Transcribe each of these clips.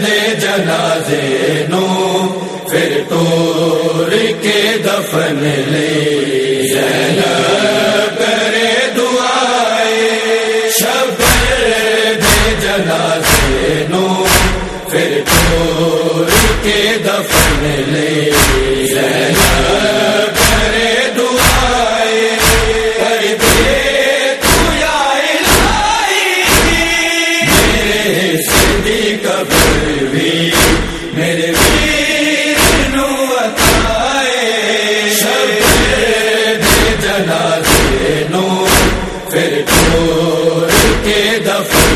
دے جنازے نو پھر تو کے دفن لے۔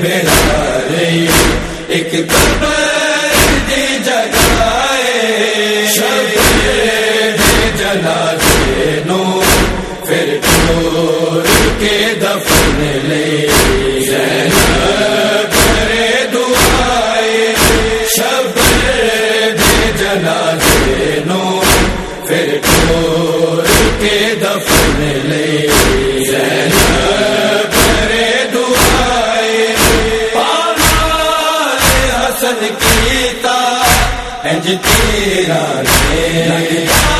بیٹھا رہی ایک مالو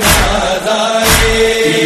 کائنات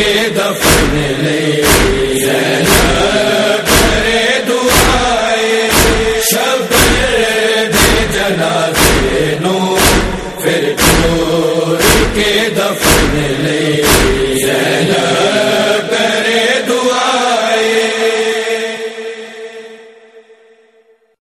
کے دفن لے کرے دعائے شب جنازے نو پھر کیوں